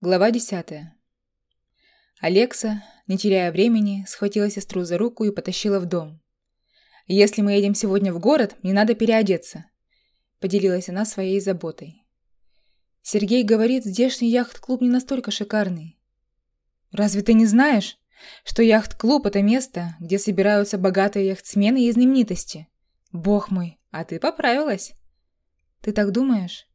Глава десятая. Алекса, не теряя времени, схватила сестру за руку и потащила в дом. «Если мы едем сегодня в город, мне надо переодеться», — поделилась она своей заботой. «Сергей говорит, здешний яхт-клуб не настолько шикарный». «Разве ты не знаешь, что яхт-клуб — это место, где собираются богатые яхтсмены и знаменитости? Бог мой, а ты поправилась!» «Ты так думаешь?»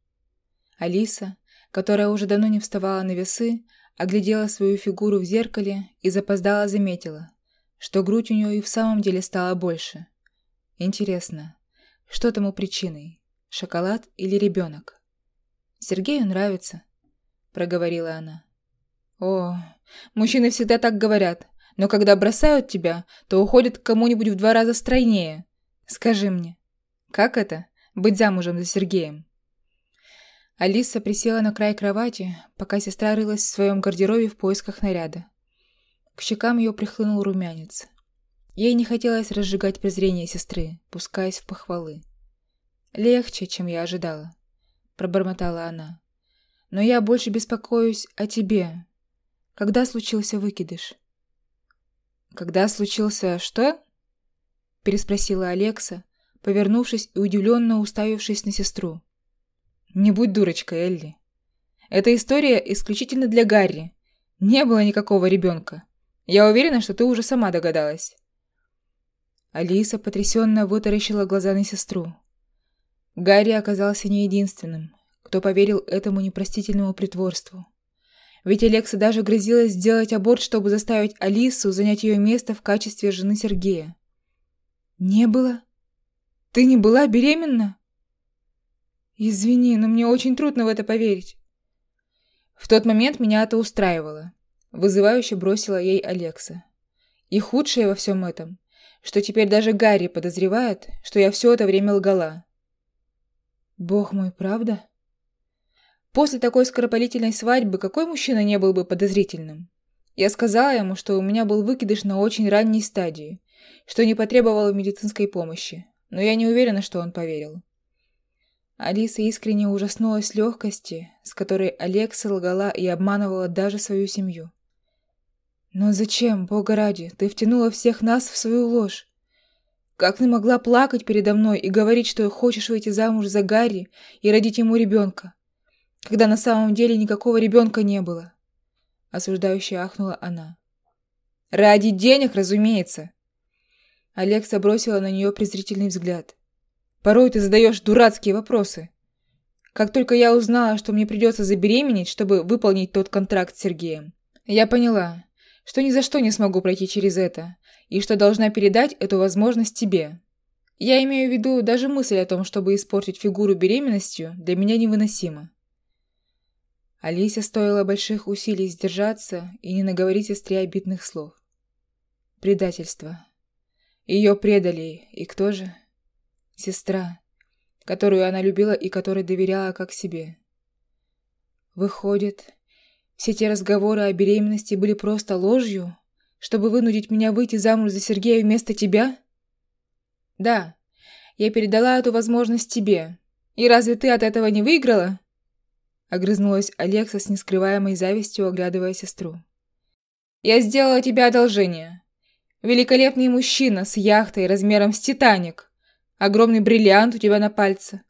Алиса, которая уже давно не вставала на весы, оглядела свою фигуру в зеркале и запоздала заметила, что грудь у нее и в самом деле стала больше. Интересно, что тому причиной? Шоколад или ребенок? Сергею нравится, проговорила она. О, мужчины всегда так говорят, но когда бросают тебя, то уходят к кому-нибудь в два раза стройнее. Скажи мне, как это быть замужем за Сергеем? Алиса присела на край кровати, пока сестра рылась в своем гардеробе в поисках наряда. К щекам ее прихлынул румянец. Ей не хотелось разжигать презрение сестры, пускаясь в похвалы. «Легче, чем я ожидала», — пробормотала она. «Но я больше беспокоюсь о тебе. Когда случился выкидыш?» «Когда случился что?» — переспросила Алекса, повернувшись и удивленно уставившись на сестру. Не будь дурочкой, Элли. Эта история исключительно для Гарри. Не было никакого ребенка. Я уверена, что ты уже сама догадалась. Алиса потрясенно вытаращила глаза на сестру. Гарри оказался не единственным, кто поверил этому непростительному притворству. Ведь Алекса даже грозилась сделать аборт, чтобы заставить Алису занять ее место в качестве жены Сергея. «Не было? Ты не была беременна?» «Извини, но мне очень трудно в это поверить». В тот момент меня это устраивало. Вызывающе бросила ей Алекса. И худшее во всем этом, что теперь даже Гарри подозревает, что я все это время лгала. Бог мой, правда? После такой скоропалительной свадьбы какой мужчина не был бы подозрительным? Я сказала ему, что у меня был выкидыш на очень ранней стадии, что не потребовало медицинской помощи, но я не уверена, что он поверил. Алиса искренне ужаснулась легкости, с которой Алекса лгала и обманывала даже свою семью. «Но зачем, Бога ради, ты втянула всех нас в свою ложь? Как ты могла плакать передо мной и говорить, что хочешь выйти замуж за Гарри и родить ему ребенка, когда на самом деле никакого ребенка не было?» Осуждающе ахнула она. «Ради денег, разумеется!» Алекса бросила на нее презрительный взгляд. Порой ты задаешь дурацкие вопросы. Как только я узнала, что мне придется забеременеть, чтобы выполнить тот контракт с Сергеем, я поняла, что ни за что не смогу пройти через это, и что должна передать эту возможность тебе. Я имею в виду, даже мысль о том, чтобы испортить фигуру беременностью, для меня невыносима. Алисе стоило больших усилий сдержаться и не наговорить сестре обидных слов. Предательство. Ее предали, и кто же? Сестра, которую она любила и которой доверяла как себе. Выходит, все те разговоры о беременности были просто ложью, чтобы вынудить меня выйти замуж за Сергея вместо тебя? Да, я передала эту возможность тебе. И разве ты от этого не выиграла? Огрызнулась Алекса с нескрываемой завистью, оглядывая сестру. Я сделала тебе одолжение. Великолепный мужчина с яхтой размером с Титаник Огромный бриллиант у тебя на пальце.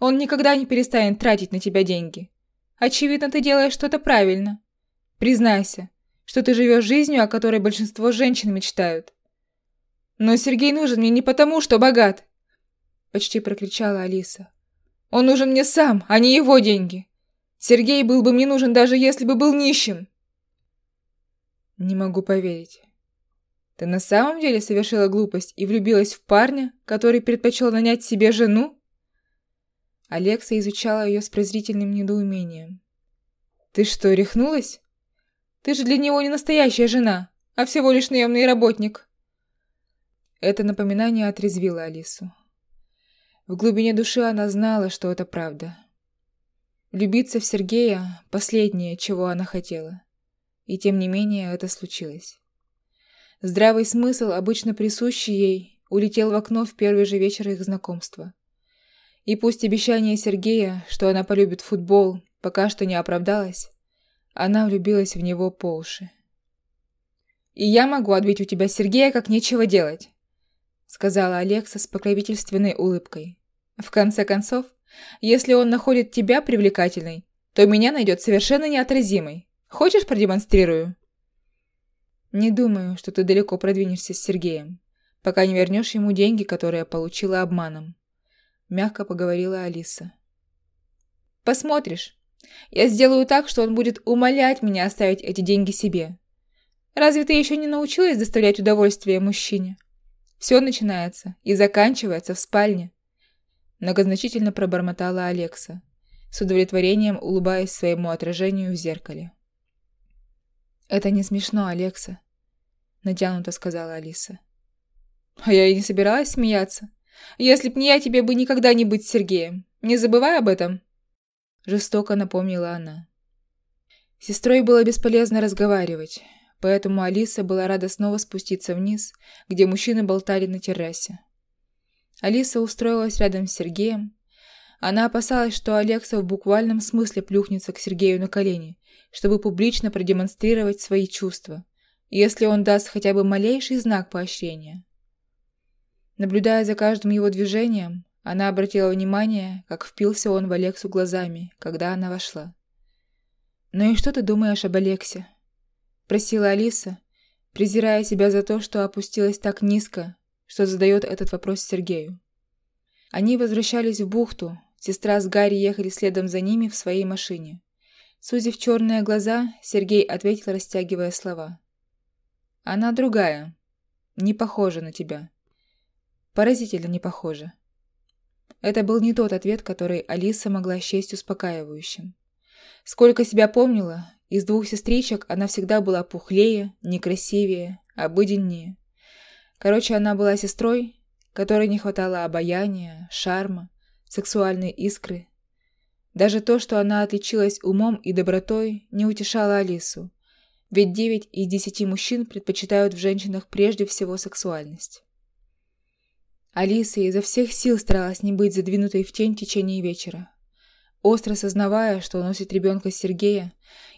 Он никогда не перестанет тратить на тебя деньги. Очевидно, ты делаешь что-то правильно. Признайся, что ты живешь жизнью, о которой большинство женщин мечтают. Но Сергей нужен мне не потому, что богат, почти прокричала Алиса. Он нужен мне сам, а не его деньги. Сергей был бы мне нужен даже если бы был нищим. Не могу поверить. Ты на самом деле совершила глупость и влюбилась в парня, который предпочел нанять себе жену? Алекса изучала ее с презрительным недоумением. Ты что, рехнулась? Ты же для него не настоящая жена, а всего лишь наемный работник. Это напоминание отрезвило Алису. В глубине души она знала, что это правда. Влюбиться в Сергея – последнее, чего она хотела. И тем не менее это случилось. Здравый смысл, обычно присущий ей, улетел в окно в первый же вечер их знакомства. И пусть обещание Сергея, что она полюбит футбол, пока что не оправдалось, Она влюбилась в него по уши. «И я могу отбить у тебя Сергея, как нечего делать», сказала Алекса с покровительственной улыбкой. «В конце концов, если он находит тебя привлекательной, то меня найдет совершенно неотразимой. Хочешь, продемонстрирую?» «Не думаю, что ты далеко продвинешься с Сергеем, пока не вернешь ему деньги, которые получила обманом», мягко поговорила Алиса. «Посмотришь. Я сделаю так, что он будет умолять меня оставить эти деньги себе. Разве ты еще не научилась доставлять удовольствие мужчине? Все начинается и заканчивается в спальне. Многозначительно пробормотала Алекса, с удовлетворением улыбаясь своему отражению в зеркале. «Это не смешно, Алекса», — натянуто сказала Алиса. «А я и не собиралась смеяться. Если б не я, тебе бы никогда не быть Сергеем. Не забывай об этом», — жестоко напомнила она. С сестрой было бесполезно разговаривать, поэтому Алиса была рада снова спуститься вниз, где мужчины болтали на террасе. Алиса устроилась рядом с Сергеем. Она опасалась, что Алекса в буквальном смысле плюхнется к Сергею на колени, чтобы публично продемонстрировать свои чувства, если он даст хотя бы малейший знак поощрения. Наблюдая за каждым его движением, она обратила внимание, как впился он в Алексу глазами, когда она вошла. «Ну и что ты думаешь об Алексе?» – просила Алиса, презирая себя за то, что опустилась так низко, что задает этот вопрос Сергею. Они возвращались в бухту, сестра с Гарри ехали следом за ними в своей машине. Сузив черные глаза, Сергей ответил, растягивая слова. «Она другая. Не похожа на тебя. Поразительно не похожа». Это был не тот ответ, который Алиса могла счесть успокаивающим. Сколько себя помнила, из двух сестричек она всегда была пухлее, некрасивее, обыденнее. Короче, она была сестрой, которой не хватало обаяния, шарма, сексуальной искры. Даже то, что она отличилась умом и добротой, не утешало Алису, ведь девять из десяти мужчин предпочитают в женщинах прежде всего сексуальность. Алиса изо всех сил старалась не быть задвинутой в тень в течение вечера. Остро сознавая, что носит ребенка Сергея,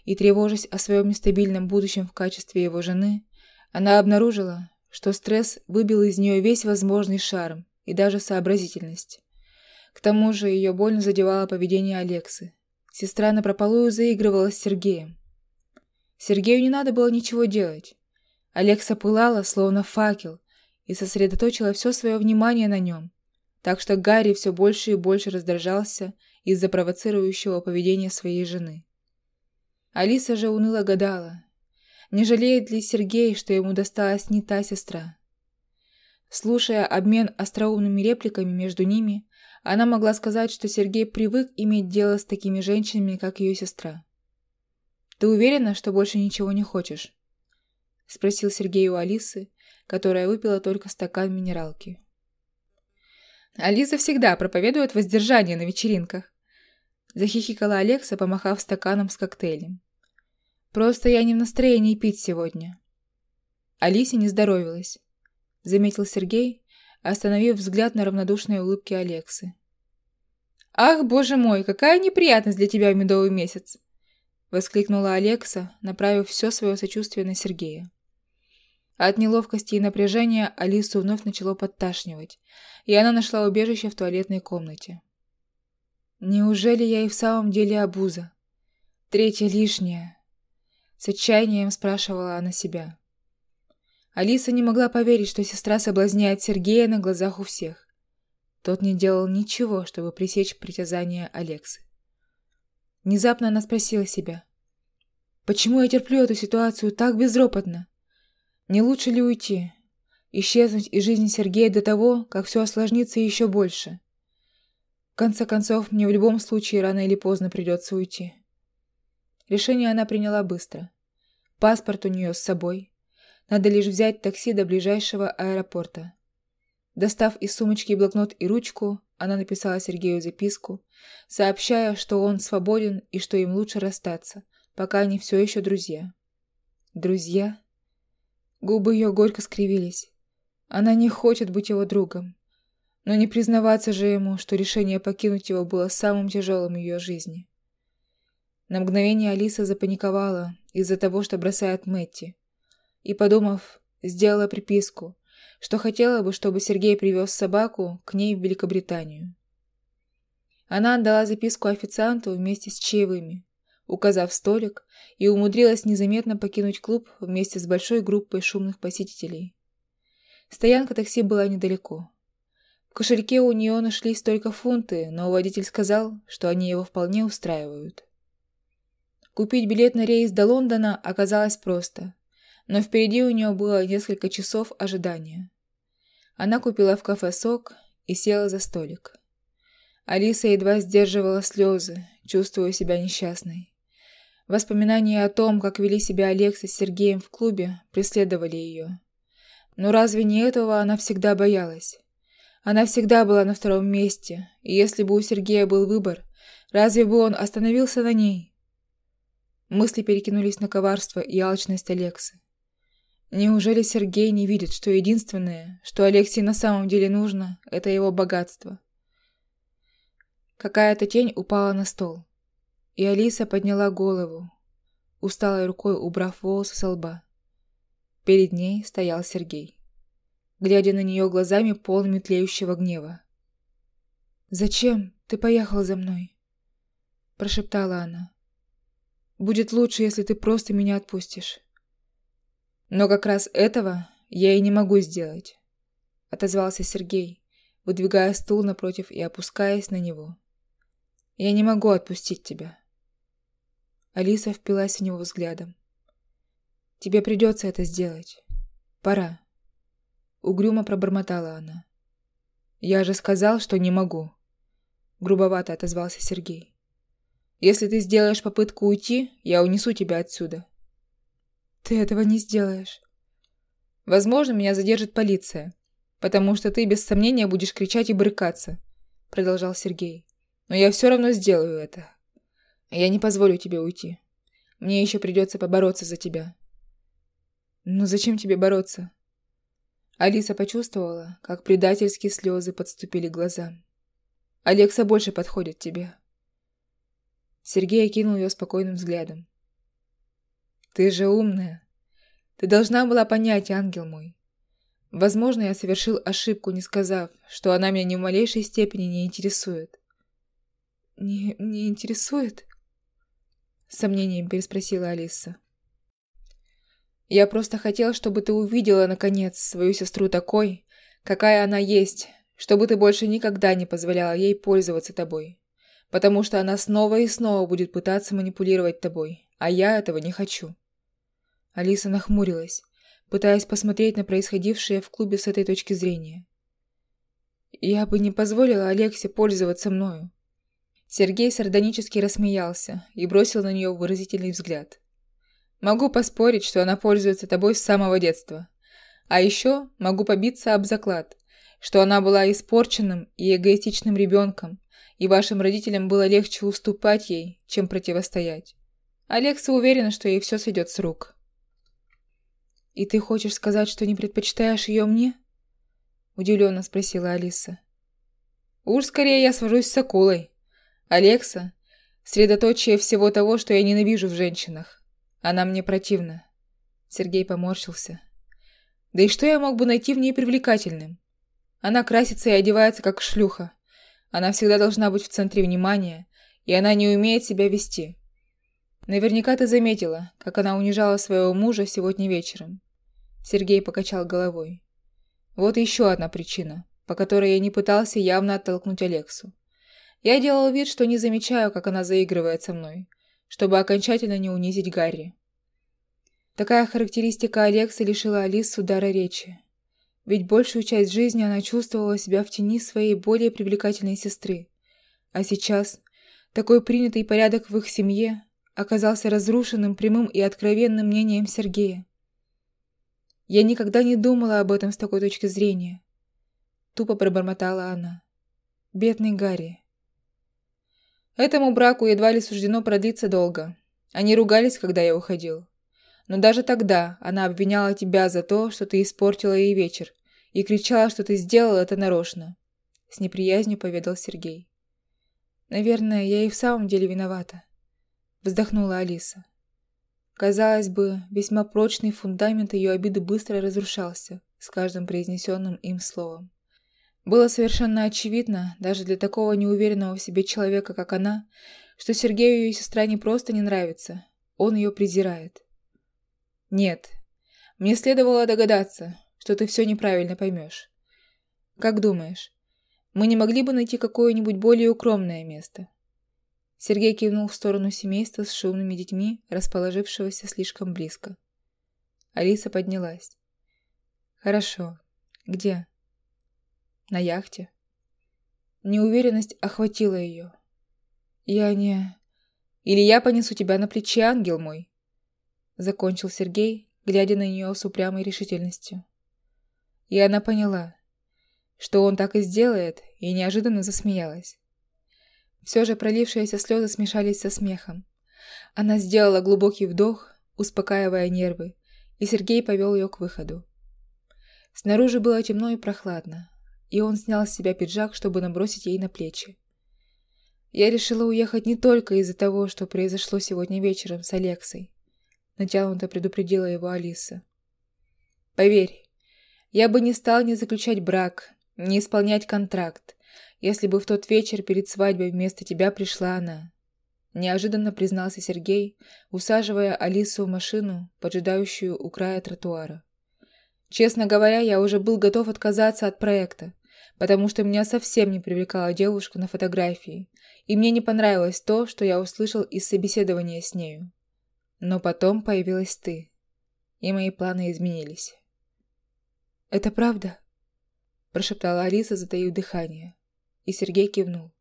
и тревожась о своем нестабильном будущем в качестве его жены, она обнаружила, что стресс выбил из нее весь возможный шарм и даже сообразительность. К тому же ее больно задевало поведение Алексы. Сестра напропалую заигрывала с Сергеем. Сергею не надо было ничего делать. Алекса пылала, словно факел, и сосредоточила все свое внимание на нем, так что Гарри все больше и больше раздражался из-за провоцирующего поведения своей жены. Алиса же уныло гадала, не жалеет ли Сергей, что ему досталась не та сестра? Слушая обмен остроумными репликами между ними, она могла сказать, что Сергей привык иметь дело с такими женщинами, как ее сестра. «Ты уверена, что больше ничего не хочешь?» — спросил Сергей у Алисы, которая выпила только стакан минералки. «Алиса всегда проповедует воздержание на вечеринках», — захихикала Алекса, помахав стаканом с коктейлем. Просто я не в настроении пить сегодня. Алисе не здоровилась, заметил Сергей, остановив взгляд на равнодушные улыбки Алексы. «Ах, боже мой, какая неприятность для тебя в медовый месяц!» Воскликнула Алекса, направив все свое сочувствие на Сергея. От неловкости и напряжения Алису вновь начало подташнивать, и она нашла убежище в туалетной комнате. «Неужели я и в самом деле обуза? Третья лишняя!» С отчаянием спрашивала она себя. Алиса не могла поверить, что сестра соблазняет Сергея на глазах у всех. Тот не делал ничего, чтобы пресечь притязания Алексы. Внезапно она спросила себя. «Почему я терплю эту ситуацию так безропотно? Не лучше ли уйти? Исчезнуть из жизни Сергея до того, как все осложнится еще больше? В конце концов, мне в любом случае рано или поздно придется уйти». Решение она приняла быстро. Паспорт у нее с собой. Надо лишь взять такси до ближайшего аэропорта. Достав из сумочки блокнот и ручку, она написала Сергею записку, сообщая, что он свободен и что им лучше расстаться, пока они все еще друзья. Друзья? Губы ее горько скривились. Она не хочет быть его другом. Но не признаваться же ему, что решение покинуть его было самым тяжелым в ее жизни. На мгновение Алиса запаниковала из-за того, что бросает Мэтти. И, подумав, сделала приписку, что хотела бы, чтобы Сергей привез собаку к ней в Великобританию. Она отдала записку официанту вместе с чаевыми, указав столик, и умудрилась незаметно покинуть клуб вместе с большой группой шумных посетителей. Стоянка такси была недалеко. В кошельке у нее нашлись только фунты, но водитель сказал, что они его вполне устраивают. Купить билет на рейс до Лондона оказалось просто, но впереди у нее было несколько часов ожидания. Она купила в кафе сок и села за столик. Алиса едва сдерживала слезы, чувствуя себя несчастной. Воспоминания о том, как вели себя Алекса с Сергеем в клубе, преследовали ее. Но разве не этого она всегда боялась? Она всегда была на втором месте, и если бы у Сергея был выбор, разве бы он остановился на ней? Мысли перекинулись на коварство и алчность Алексы. Неужели Сергей не видит, что единственное, что Алексею на самом деле нужно, это его богатство? Какая-то тень упала на стол, и Алиса подняла голову, усталой рукой убрав волосы со лба. Перед ней стоял Сергей, глядя на нее глазами полными тлеющего гнева. «Зачем ты поехал за мной?» – прошептала она. Будет лучше, если ты просто меня отпустишь. Но как раз этого я и не могу сделать, отозвался Сергей, выдвигая стул напротив и опускаясь на него. Я не могу отпустить тебя. Алиса впилась в него взглядом. Тебе придется это сделать. Пора. Угрюмо пробормотала она. Я же сказал, что не могу. Грубовато отозвался Сергей. Если ты сделаешь попытку уйти, я унесу тебя отсюда. Ты этого не сделаешь. Возможно, меня задержит полиция, потому что ты без сомнения будешь кричать и брыкаться, продолжал Сергей. Но я все равно сделаю это. Я не позволю тебе уйти. Мне еще придется побороться за тебя. Но зачем тебе бороться? Алиса почувствовала, как предательские слезы подступили к глазам. Алекса больше подходит тебе. Сергей окинул ее спокойным взглядом. «Ты же умная. Ты должна была понять, ангел мой. Возможно, я совершил ошибку, не сказав, что она меня ни в малейшей степени не интересует». «Не, не интересует?» С сомнением переспросила Алиса. «Я просто хотел, чтобы ты увидела, наконец, свою сестру такой, какая она есть, чтобы ты больше никогда не позволяла ей пользоваться тобой потому что она снова и снова будет пытаться манипулировать тобой, а я этого не хочу». Алиса нахмурилась, пытаясь посмотреть на происходившее в клубе с этой точки зрения. «Я бы не позволила Алексе пользоваться мною». Сергей сардонически рассмеялся и бросил на нее выразительный взгляд. «Могу поспорить, что она пользуется тобой с самого детства. А еще могу побиться об заклад, что она была испорченным и эгоистичным ребенком, и вашим родителям было легче уступать ей, чем противостоять. Алекса уверена, что ей все сойдет с рук. «И ты хочешь сказать, что не предпочитаешь ее мне?» Удивленно спросила Алиса. «Уж скорее я свожусь с акулой. Алекса — средоточие всего того, что я ненавижу в женщинах. Она мне противна». Сергей поморщился. «Да и что я мог бы найти в ней привлекательным? Она красится и одевается, как шлюха. Она всегда должна быть в центре внимания, и она не умеет себя вести. Наверняка ты заметила, как она унижала своего мужа сегодня вечером. Сергей покачал головой. Вот еще одна причина, по которой я не пытался явно оттолкнуть Алексу. Я делал вид, что не замечаю, как она заигрывает со мной, чтобы окончательно не унизить Гарри. Такая характеристика Алекса лишила Алис удара речи. Ведь большую часть жизни она чувствовала себя в тени своей более привлекательной сестры. А сейчас такой принятый порядок в их семье оказался разрушенным прямым и откровенным мнением Сергея. Я никогда не думала об этом с такой точки зрения. Тупо пробормотала она. Бедный Гарри. Этому браку едва ли суждено продлиться долго. Они ругались, когда я уходил. Но даже тогда она обвиняла тебя за то, что ты испортила ей вечер, и кричала, что ты сделал это нарочно. С неприязнью поведал Сергей. Наверное, я и в самом деле виновата. Вздохнула Алиса. Казалось бы, весьма прочный фундамент ее обиды быстро разрушался с каждым произнесенным им словом. Было совершенно очевидно, даже для такого неуверенного в себе человека, как она, что Сергею ее сестра не просто не нравится, он ее презирает. «Нет, мне следовало догадаться, что ты все неправильно поймешь. Как думаешь, мы не могли бы найти какое-нибудь более укромное место?» Сергей кивнул в сторону семейства с шумными детьми, расположившегося слишком близко. Алиса поднялась. «Хорошо. Где?» «На яхте». Неуверенность охватила ее. «Я не...» «Или я понесу тебя на плече, ангел мой!» Закончил Сергей, глядя на нее с упрямой решительностью. И она поняла, что он так и сделает, и неожиданно засмеялась. Все же пролившиеся слезы смешались со смехом. Она сделала глубокий вдох, успокаивая нервы, и Сергей повел ее к выходу. Снаружи было темно и прохладно, и он снял с себя пиджак, чтобы набросить ей на плечи. Я решила уехать не только из-за того, что произошло сегодня вечером с Алексой. Натянуто предупредила его Алиса. Поверь, я бы не стал ни заключать брак, ни исполнять контракт, если бы в тот вечер перед свадьбой вместо тебя пришла она. Неожиданно признался Сергей, усаживая Алису в машину, поджидающую у края тротуара. Честно говоря, я уже был готов отказаться от проекта, потому что меня совсем не привлекала девушка на фотографии, и мне не понравилось то, что я услышал из собеседования с нею. Но потом появилась ты, и мои планы изменились. «Это правда?» – прошептала Алиса, затаив дыхание. И Сергей кивнул.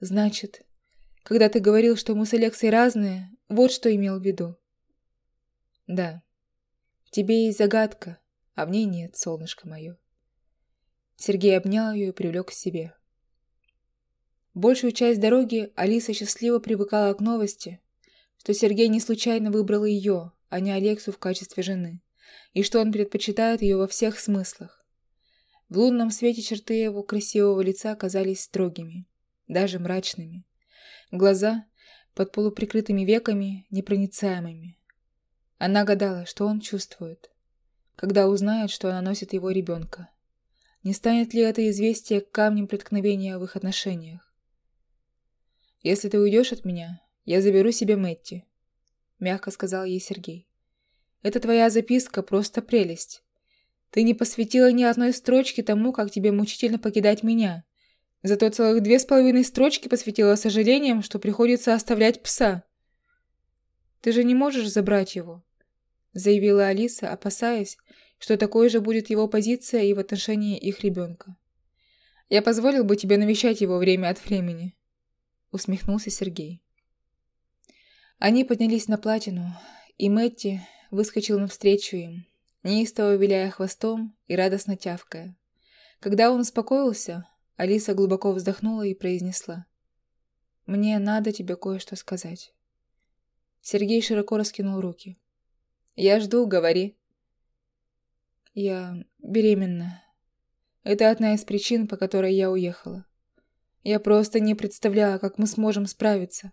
«Значит, когда ты говорил, что мы с Алексой разные, вот что имел в виду?» «Да. В тебе есть загадка, а в ней нет, солнышко мое». Сергей обнял ее и привлек к себе. Большую часть дороги Алиса счастливо привыкала к новости, что Сергей не случайно выбрал ее, а не Алексу в качестве жены, и что он предпочитает ее во всех смыслах. В лунном свете черты его красивого лица казались строгими, даже мрачными. Глаза под полуприкрытыми веками непроницаемыми. Она гадала, что он чувствует, когда узнает, что она носит его ребенка. Не станет ли это известие камнем преткновения в их отношениях? «Если ты уйдешь от меня, я заберу себе Мэтти», — мягко сказал ей Сергей. «Это твоя записка просто прелесть. Ты не посвятила ни одной строчки тому, как тебе мучительно покидать меня. Зато целых две с половиной строчки посвятила сожалениям, что приходится оставлять пса. Ты же не можешь забрать его, заявила Алиса, опасаясь, что такой же будет его позиция и в отношении их ребенка. Я позволил бы тебе навещать его время от времени, усмехнулся Сергей. Они поднялись на платину, и Мэтти выскочил навстречу им, неистово виляя хвостом и радостно тявкая. Когда он успокоился, Алиса глубоко вздохнула и произнесла. «Мне надо тебе кое-что сказать». Сергей широко раскинул руки. «Я жду, говори». «Я беременна. Это одна из причин, по которой я уехала. Я просто не представляю, как мы сможем справиться».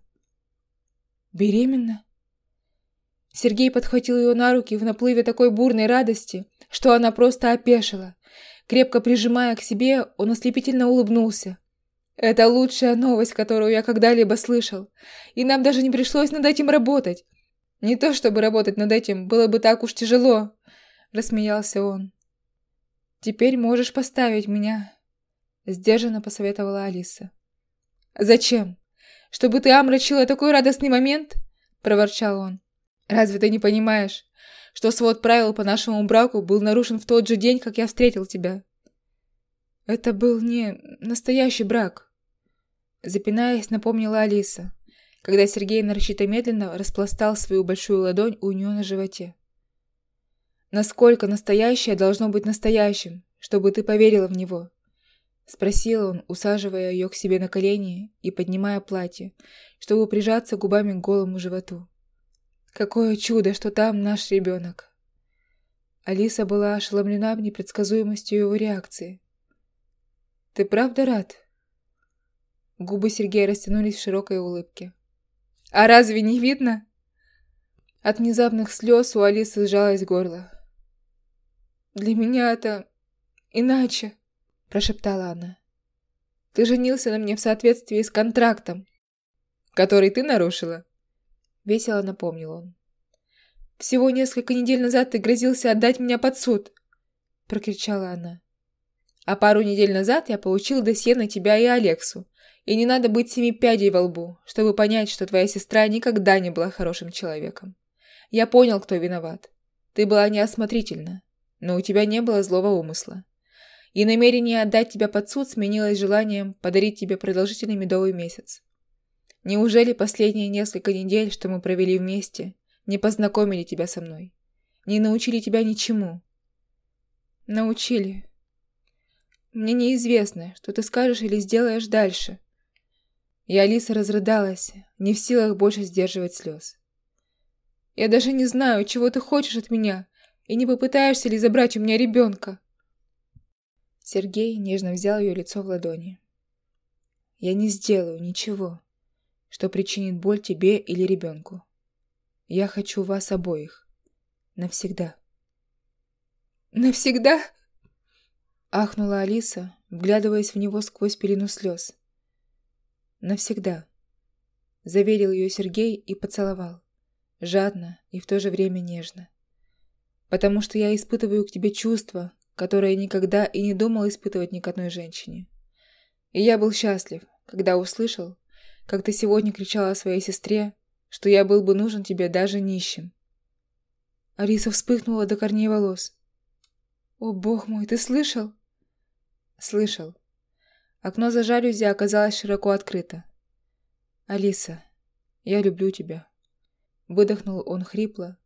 «Беременна?» Сергей подхватил ее на руки в наплыве такой бурной радости, что она просто опешила. Крепко прижимая к себе, он ослепительно улыбнулся. «Это лучшая новость, которую я когда-либо слышал, и нам даже не пришлось над этим работать. Не то чтобы работать над этим было бы так уж тяжело», — рассмеялся он. «Теперь можешь поставить меня», — сдержанно посоветовала Алиса. «Зачем? Чтобы ты омрачила такой радостный момент?» — проворчал он. Разве ты не понимаешь, что свод правил по нашему браку был нарушен в тот же день, как я встретил тебя? Это был не настоящий брак. Запинаясь, напомнила Алиса, когда Сергей нарочито медленно распластал свою большую ладонь у нее на животе. Насколько настоящее должно быть настоящим, чтобы ты поверила в него? Спросил он, усаживая ее к себе на колени и поднимая платье, чтобы прижаться губами к голому животу. Какое чудо, что там наш ребенок. Алиса была ошеломлена непредсказуемостью его реакции. «Ты правда рад?» Губы Сергея растянулись в широкой улыбке. А разве не видно? От внезапных слез у Алисы сжалось горло. Для меня это иначе, прошептала она. Ты женился на мне в соответствии с контрактом, который ты нарушила. Весело напомнил он. Всего несколько недель назад ты грозился отдать меня под суд, прокричала она. А пару недель назад я получил досье на тебя и Алексу. И не надо быть семи пядей во лбу, чтобы понять, что твоя сестра никогда не была хорошим человеком. Я понял, кто виноват. Ты была неосмотрительна, но у тебя не было злого умысла. И намерение отдать тебя под суд сменилось желанием подарить тебе продолжительный медовый месяц. Неужели последние несколько недель, что мы провели вместе, не познакомили тебя со мной? Не научили тебя ничему? Научили. Мне неизвестно, что ты скажешь или сделаешь дальше. И Алиса разрыдалась, не в силах больше сдерживать слез. Я даже не знаю, чего ты хочешь от меня, и не попытаешься ли забрать у меня ребенка. Сергей нежно взял ее лицо в ладони. Я не сделаю ничего, что причинит боль тебе или ребенку. Я хочу вас обоих. Навсегда. Навсегда? Ахнула Алиса, вглядываясь в него сквозь пелену слез. Навсегда. Заверил ее Сергей и поцеловал жадно и в то же время нежно. Потому что я испытываю к тебе чувства, которые никогда и не думал испытывать ни к одной женщине. И я был счастлив, когда услышал, как ты сегодня кричала своей сестре, что я был бы нужен тебе даже нищим. Алиса вспыхнула до корней волос. «О, бог мой, ты слышал?» «Слышал». Окно за жалюзи оказалось широко открыто. «Алиса, я люблю тебя». Выдохнул он хрипло,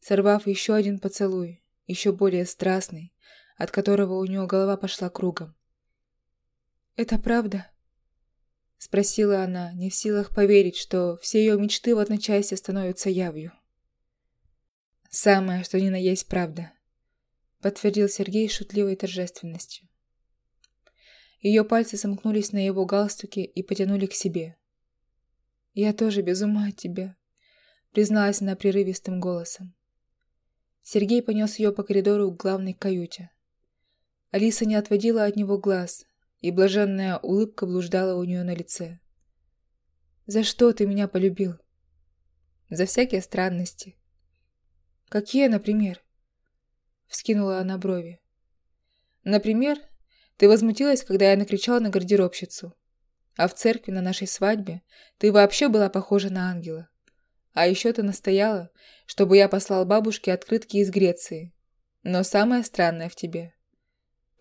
сорвав еще один поцелуй, еще более страстный, от которого у него голова пошла кругом. «Это правда?» Спросила она, не в силах поверить, что все ее мечты в одночасье становятся явью. «Самое, что ни на есть правда», — подтвердил Сергей шутливой торжественностью. Ее пальцы сомкнулись на его галстуке и потянули к себе. «Я тоже без ума от тебя», призналась она прерывистым голосом. Сергей понес ее по коридору к главной каюте. Алиса не отводила от него глаз, и блаженная улыбка блуждала у нее на лице. «За что ты меня полюбил?» «За всякие странности». «Какие, например?» Вскинула она брови. «Например, ты возмутилась, когда я накричала на гардеробщицу. А в церкви на нашей свадьбе ты вообще была похожа на ангела. А еще ты настояла, чтобы я послал бабушке открытки из Греции. Но самое странное в тебе.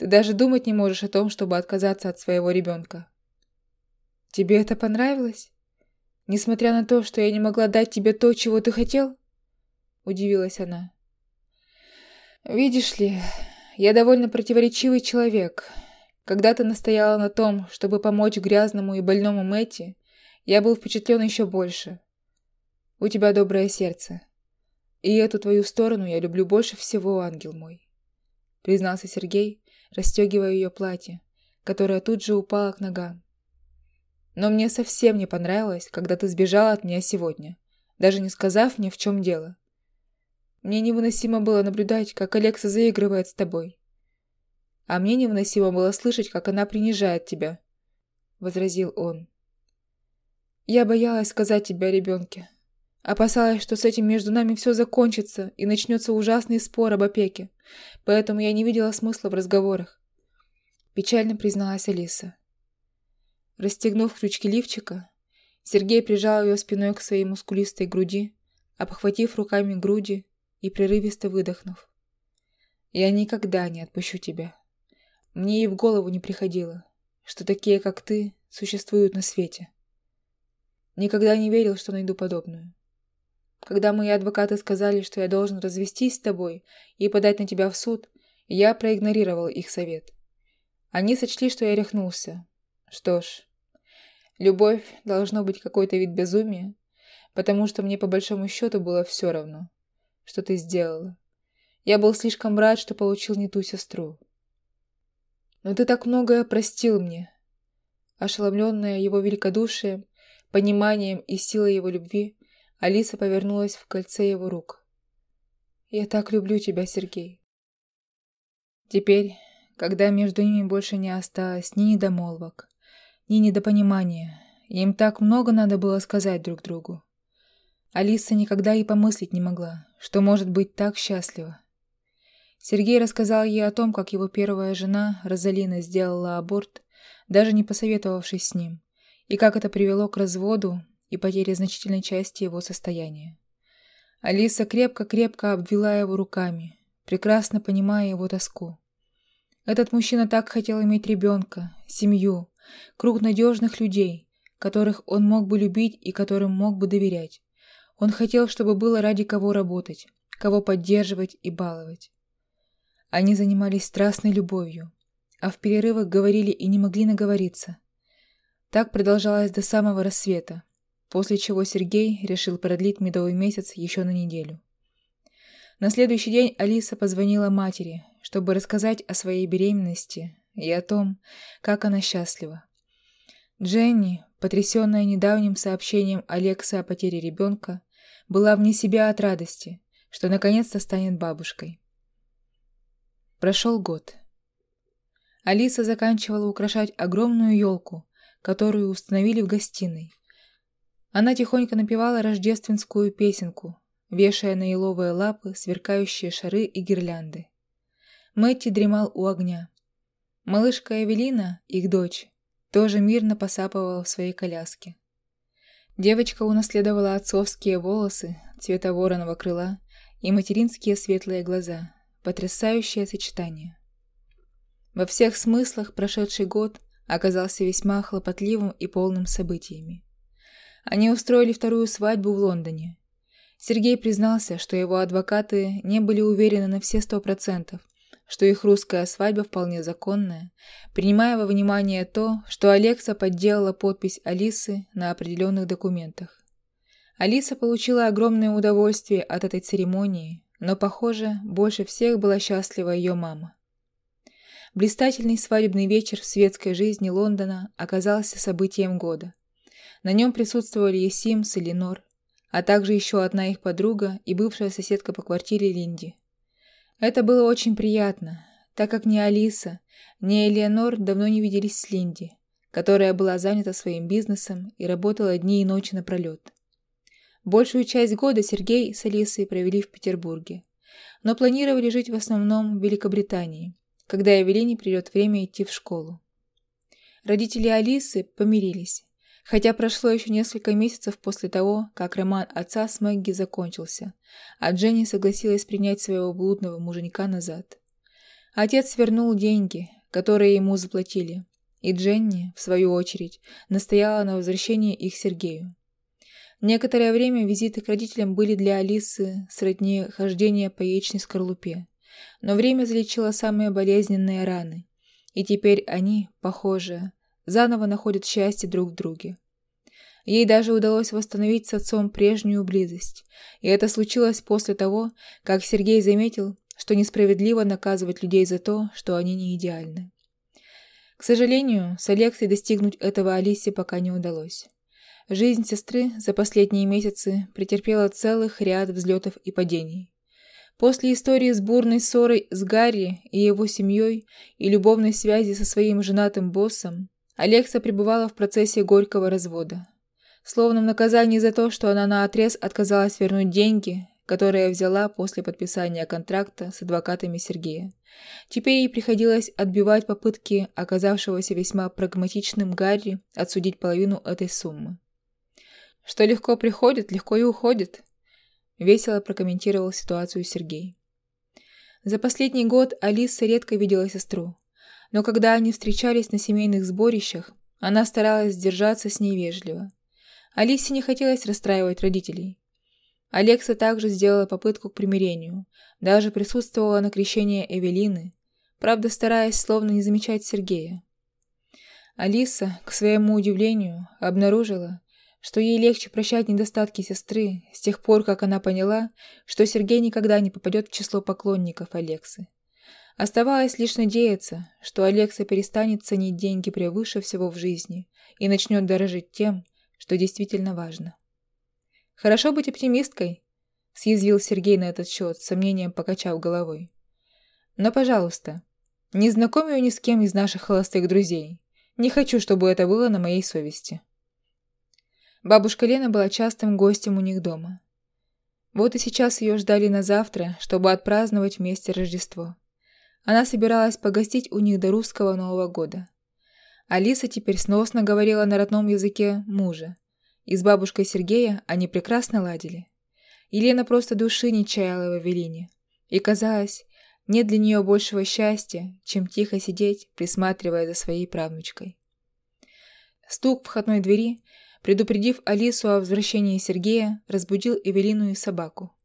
Ты даже думать не можешь о том, чтобы отказаться от своего ребенка. Тебе это понравилось? Несмотря на то, что я не могла дать тебе то, чего ты хотел? Удивилась она. Видишь ли, я довольно противоречивый человек. Когда ты настояла на том, чтобы помочь грязному и больному Мэти, я был впечатлен еще больше. У тебя доброе сердце. И эту твою сторону я люблю больше всего, ангел мой. Признался Сергей, расстегивая ее платье, которое тут же упало к ногам. Но мне совсем не понравилось, когда ты сбежала от меня сегодня, даже не сказав мне, в чем дело. Мне невыносимо было наблюдать, как Алекса заигрывает с тобой. А мне невыносимо было слышать, как она принижает тебя, — возразил он. Я боялась сказать тебе о ребенке, Опасалась, что с этим между нами все закончится и начнется ужасный спор об опеке, поэтому я не видела смысла в разговорах. Печально призналась Алиса. Расстегнув крючки лифчика, Сергей прижал ее спиной к своей мускулистой груди, обхватив руками груди и прерывисто выдохнув. «Я никогда не отпущу тебя. Мне и в голову не приходило, что такие, как ты, существуют на свете. Никогда не верил, что найду подобную. Когда мои адвокаты сказали, что я должен развестись с тобой и подать на тебя в суд, я проигнорировал их совет. Они сочли, что я рехнулся. Что ж, любовь должно быть какой-то вид безумия, потому что мне по большому счету было все равно, что ты сделала. Я был слишком рад, что получил не ту сестру. Но ты так многое простил мне. Ошеломленная его великодушием, пониманием и силой его любви, Алиса повернулась в кольце его рук. «Я так люблю тебя, Сергей». Теперь, когда между ними больше не осталось ни недомолвок, ни недопонимания, им так много надо было сказать друг другу. Алиса никогда и помыслить не могла, что может быть так счастлива. Сергей рассказал ей о том, как его первая жена, Розалина, сделала аборт, даже не посоветовавшись с ним, и как это привело к разводу и потере значительной части его состояния. Алиса крепко-крепко обвела его руками, прекрасно понимая его тоску. Этот мужчина так хотел иметь ребенка, семью, круг надежных людей, которых он мог бы любить и которым мог бы доверять. Он хотел, чтобы было ради кого работать, кого поддерживать и баловать. Они занимались страстной любовью, а в перерывах говорили и не могли наговориться. Так продолжалось до самого рассвета, после чего Сергей решил продлить медовый месяц еще на неделю. На следующий день Алиса позвонила матери, чтобы рассказать о своей беременности и о том, как она счастлива. Дженни, потрясенная недавним сообщением Алекса о потере ребенка, была вне себя от радости, что наконец-то станет бабушкой. Прошел год. Алиса заканчивала украшать огромную елку, которую установили в гостиной. Она тихонько напевала рождественскую песенку, вешая на еловые лапы сверкающие шары и гирлянды. Мэтти дремал у огня. Малышка Эвелина, их дочь, тоже мирно посапывала в своей коляске. Девочка унаследовала отцовские волосы, цвета вороного крыла и материнские светлые глаза. Потрясающее сочетание. Во всех смыслах прошедший год оказался весьма хлопотливым и полным событиями. Они устроили вторую свадьбу в Лондоне. Сергей признался, что его адвокаты не были уверены на все сто процентов, что их русская свадьба вполне законная, принимая во внимание то, что Алекса подделала подпись Алисы на определенных документах. Алиса получила огромное удовольствие от этой церемонии, но, похоже, больше всех была счастлива ее мама. Блистательный свадебный вечер в светской жизни Лондона оказался событием года. На нем присутствовали Есим с Эленор, а также еще одна их подруга и бывшая соседка по квартире Линди. Это было очень приятно, так как ни Алиса, ни Элеонор давно не виделись с Линди, которая была занята своим бизнесом и работала дни и ночи напролет. Большую часть года Сергей с Алисой провели в Петербурге, но планировали жить в основном в Великобритании, когда Эвелине придет время идти в школу. Родители Алисы помирились, Хотя прошло еще несколько месяцев после того, как роман отца с Мэгги закончился, а Дженни согласилась принять своего блудного муженька назад. Отец вернул деньги, которые ему заплатили, и Дженни, в свою очередь, настояла на возвращении их Сергею. Некоторое время визиты к родителям были для Алисы сродни хождения по яичной скорлупе, но время залечило самые болезненные раны, и теперь они, похоже, заново находят счастье друг в друге. Ей даже удалось восстановить с отцом прежнюю близость, и это случилось после того, как Сергей заметил, что несправедливо наказывать людей за то, что они не идеальны. К сожалению, с Алексой достигнуть этого Алисе пока не удалось. Жизнь сестры за последние месяцы претерпела целых ряд взлетов и падений. После истории с бурной ссорой с Гарри и его семьей и любовной связи со своим женатым боссом, Алекса пребывала в процессе горького развода. Словно в наказании за то, что она наотрез отказалась вернуть деньги, которые взяла после подписания контракта с адвокатами Сергея. Теперь ей приходилось отбивать попытки оказавшегося весьма прагматичным Гарри отсудить половину этой суммы. «Что легко приходит, легко и уходит», – весело прокомментировал ситуацию Сергей. За последний год Алиса редко видела сестру, но когда они встречались на семейных сборищах, она старалась держаться с ней вежливо. Алисе не хотелось расстраивать родителей. Алекса также сделала попытку к примирению, даже присутствовала на крещении Эвелины, правда стараясь словно не замечать Сергея. Алиса, к своему удивлению, обнаружила, что ей легче прощать недостатки сестры с тех пор, как она поняла, что Сергей никогда не попадет в число поклонников Алексы. Оставалось лишь надеяться, что Алекса перестанет ценить деньги превыше всего в жизни и начнет дорожить тем, что действительно важно. «Хорошо быть оптимисткой», — съязвил Сергей на этот счет, с сомнением покачав головой. «Но, пожалуйста, не знакомь ее ни с кем из наших холостых друзей. Не хочу, чтобы это было на моей совести». Бабушка Лена была частым гостем у них дома. Вот и сейчас ее ждали на завтра, чтобы отпраздновать вместе Рождество. Она собиралась погостить у них до русского Нового года. Алиса теперь сносно говорила на родном языке мужа. И с бабушкой Сергея они прекрасно ладили. Елена просто души не чаяла в Эвелине. И казалось, нет для нее большего счастья, чем тихо сидеть, присматривая за своей правнучкой. Стук входной двери предупредив Алису о возвращении Сергея, разбудил Эвелину и собаку.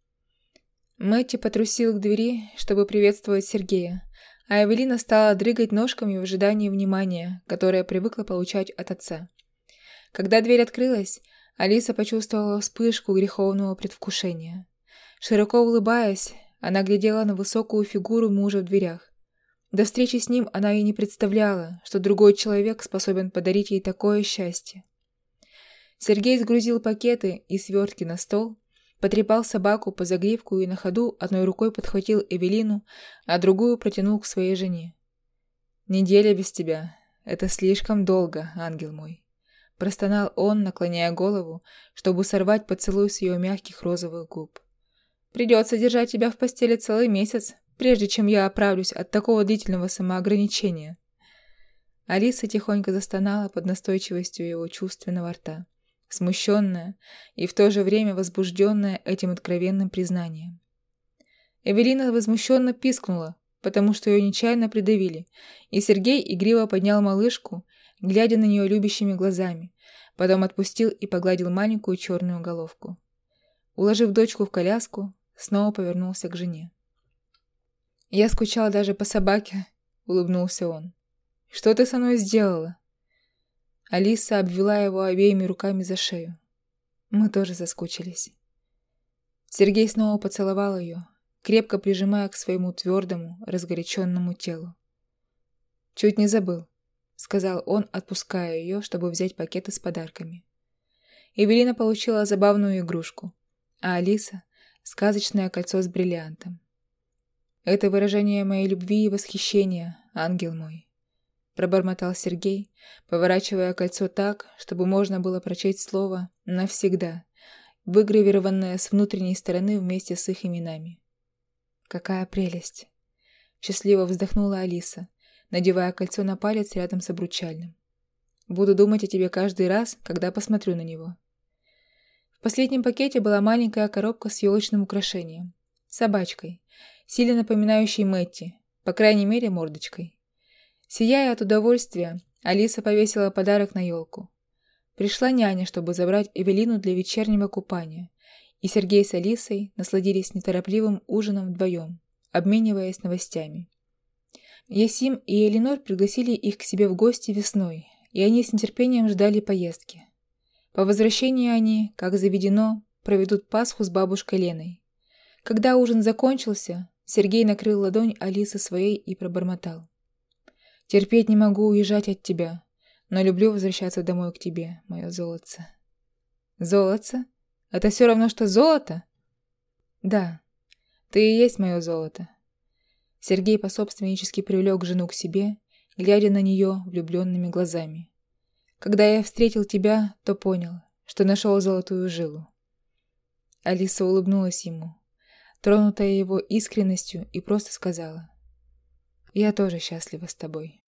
Мэтти потрусил к двери, чтобы приветствовать Сергея, а Эвелина стала дрыгать ножками в ожидании внимания, которое привыкла получать от отца. Когда дверь открылась, Алиса почувствовала вспышку греховного предвкушения. Широко улыбаясь, она глядела на высокую фигуру мужа в дверях. До встречи с ним она и не представляла, что другой человек способен подарить ей такое счастье. Сергей сгрузил пакеты и свертки на стол, потрепал собаку по загривку и на ходу одной рукой подхватил Эвелину, а другую протянул к своей жене. «Неделя без тебя. Это слишком долго, ангел мой», — простонал он, наклоняя голову, чтобы сорвать поцелуй с ее мягких розовых губ. «Придется держать тебя в постели целый месяц, прежде чем я оправлюсь от такого длительного самоограничения». Алиса тихонько застонала под настойчивостью его чувственного рта смущенная и в то же время возбужденная этим откровенным признанием. Эвелина возмущенно пискнула, потому что ее нечаянно придавили, и Сергей игриво поднял малышку, глядя на нее любящими глазами, потом отпустил и погладил маленькую черную головку. Уложив дочку в коляску, снова повернулся к жене. «Я скучал даже по собаке», — улыбнулся он. «Что ты со мной сделала?» Алиса обвела его обеими руками за шею. Мы тоже заскучились. Сергей снова поцеловал ее, крепко прижимая к своему твердому, разгоряченному телу. «Чуть не забыл», — сказал он, отпуская ее, чтобы взять пакеты с подарками. Эвелина получила забавную игрушку, а Алиса — сказочное кольцо с бриллиантом. Это выражение моей любви и восхищения, ангел мой пробормотал Сергей, поворачивая кольцо так, чтобы можно было прочесть слово «навсегда», выгравированное с внутренней стороны вместе с их именами. «Какая прелесть!» Счастливо вздохнула Алиса, надевая кольцо на палец рядом с обручальным. «Буду думать о тебе каждый раз, когда посмотрю на него». В последнем пакете была маленькая коробка с елочным украшением. Собачкой, сильно напоминающей Мэтти, по крайней мере мордочкой. Сияя от удовольствия, Алиса повесила подарок на елку. Пришла няня, чтобы забрать Эвелину для вечернего купания, и Сергей с Алисой насладились неторопливым ужином вдвоем, обмениваясь новостями. Ясим и Эленор пригласили их к себе в гости весной, и они с нетерпением ждали поездки. По возвращении они, как заведено, проведут Пасху с бабушкой Леной. Когда ужин закончился, Сергей накрыл ладонь Алисы своей и пробормотал. Терпеть не могу уезжать от тебя, но люблю возвращаться домой к тебе, мое золотце. Золотце? Это все равно, что золото? Да, ты и есть мое золото. Сергей пособственнически привлек жену к себе, глядя на нее влюбленными глазами. Когда я встретил тебя, то понял, что нашел золотую жилу. Алиса улыбнулась ему, тронутая его искренностью, и просто сказала — я тоже счастлива с тобой.